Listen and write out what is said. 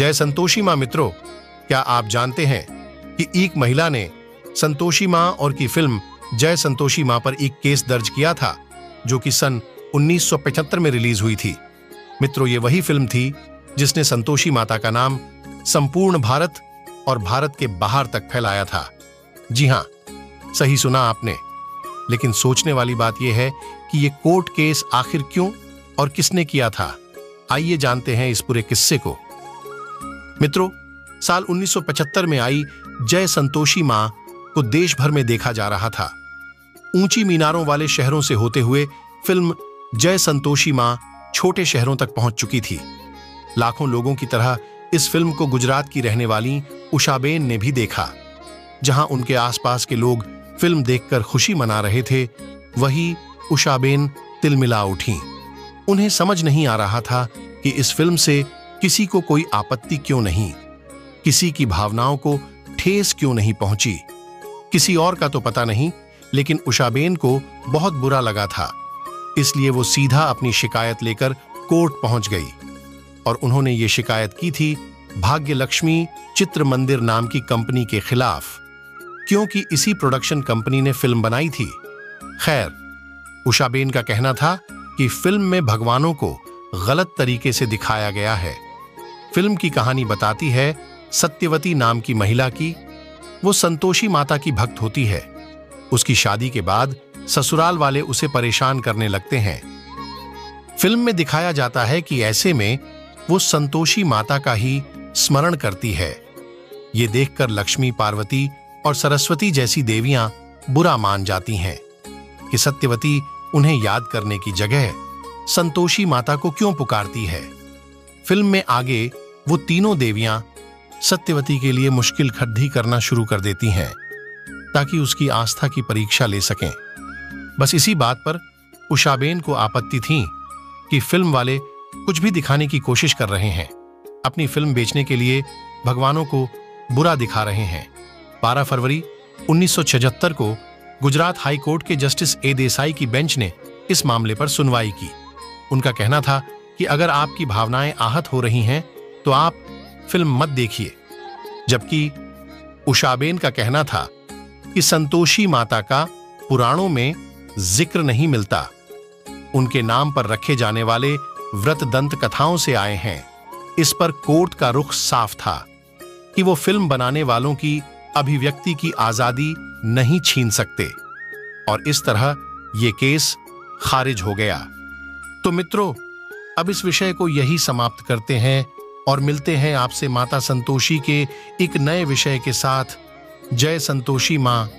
जय संतोषी माँ मित्रों, क्या आप जानते हैं कि एक महिला ने संतोषी माँ और की फ़िल्म जय संतोषी माँ पर एक केस दर्ज किया था, जो कि सन 1975 में रिलीज़ हुई थी। मित्रों, ये वही फ़िल्म थी जिसने संतोषी माता का नाम संपूर्ण भारत और भारत के बाहर तक फैलाया था। जी हाँ सही सुना आपने, लेकिन सोचने वाली बात यह है कि यह कोर्ट केस आखिर क्यों और किसने किया था? आइए जानते हैं इस पूरे किस्से को। मित्रों, साल 1975 में आई जय संतोषी माँ को देश भर में देखा जा रहा था। ऊँची मीनारों वाले शहरों से होते हुए फ़िल्म जय संतोषी माँ छोटे शहरों तक पहुँच चुकी थी। लाखों लोगों की तरह इस फ़िल्म को गुजरात की रहने वाली उषाबेन ने भी देखा। जहाँ उनके आसपास के लोग फ़िल्म देखकर खुशी मना रहे थे, वही उषाबेन तिलमिला उठी। उन्हें समझ नहीं आ रहा था कि इस फ़िल्म से किसी को कोई आपत्ति क्यों नहीं? किसी की भावनाओं को ठेस क्यों नहीं पहुँची? किसी और का तो पता नहीं, लेकिन उषाबेन को बहुत बुरा लगा था। इसलिए वो सीधा अपनी शिकायत लेकर कोर्ट पहुँच गई और उन्होंने ये शिकायत की थी भाग्य लक्ष्मी चित्र मंदिर नाम की कंपनी के खिलाफ, क्योंकि इसी प्रोडक्शन कंपनी ने फ़िल्म बनाई थी। खैर, उषाबेन का कहना था कि फ़िल्म में भगवानों को गलत तरीके से दिखाया गया है। फ़िल्म की कहानी बताती है सत्यवती नाम की महिला की। वो संतोषी माता की भक्त होती है। उसकी शादी के बाद ससुराल वाले उसे परेशान करने लगते हैं। फ़िल्म में दिखाया जाता है कि ऐसे में वो संतोषी माता का ही स्मरण करती है। ये देखकर लक्ष्मी, पार्वती और सरस्वती जैसी देवियाँ बुरा मान जाती हैं कि सत्यवती उन्हें याद करने की जगह संतोषी माता को क्यों पुकारती है। फ़िल्म में आगे वो तीनों देवियाँ सत्यवती के लिए मुश्किल खड्डी करना शुरू कर देती हैं, ताकि उसकी आस्था की परीक्षा ले सकें। बस इसी बात पर उषाबेन को आपत्ति थी कि फ़िल्म वाले कुछ भी दिखाने की कोशिश कर रहे हैं, अपनी फ़िल्म बेचने के लिए भगवानों को बुरा दिखा रहे हैं। 12 फरवरी 1976 को गुजरात हाई कोर्ट के जस्टिस ए देसाई की बेंच ने इस मामले पर सुनवाई की। उनका कहना था कि अगर आपकी भावनाएँ आहत हो रही हैं तो आप फ़िल्म मत देखिए। जबकि उषाबेन का कहना था कि संतोषी माता का पुराणों में ज़िक्र नहीं मिलता। उनके नाम पर रखे जाने वाले व्रत दंत कथाओं से आए हैं। इस पर कोर्ट का रुख साफ़ था कि वो फ़िल्म बनाने वालों की अभिव्यक्ति की आज़ादी नहीं छीन सकते। और इस तरह ये केस खारिज हो गया। तो मित्रों, अब इस विषय को यही समाप्त करते हैं। और मिलते हैं आपसे माता संतोषी के एक नए विषय के साथ। जय संतोषी माँ।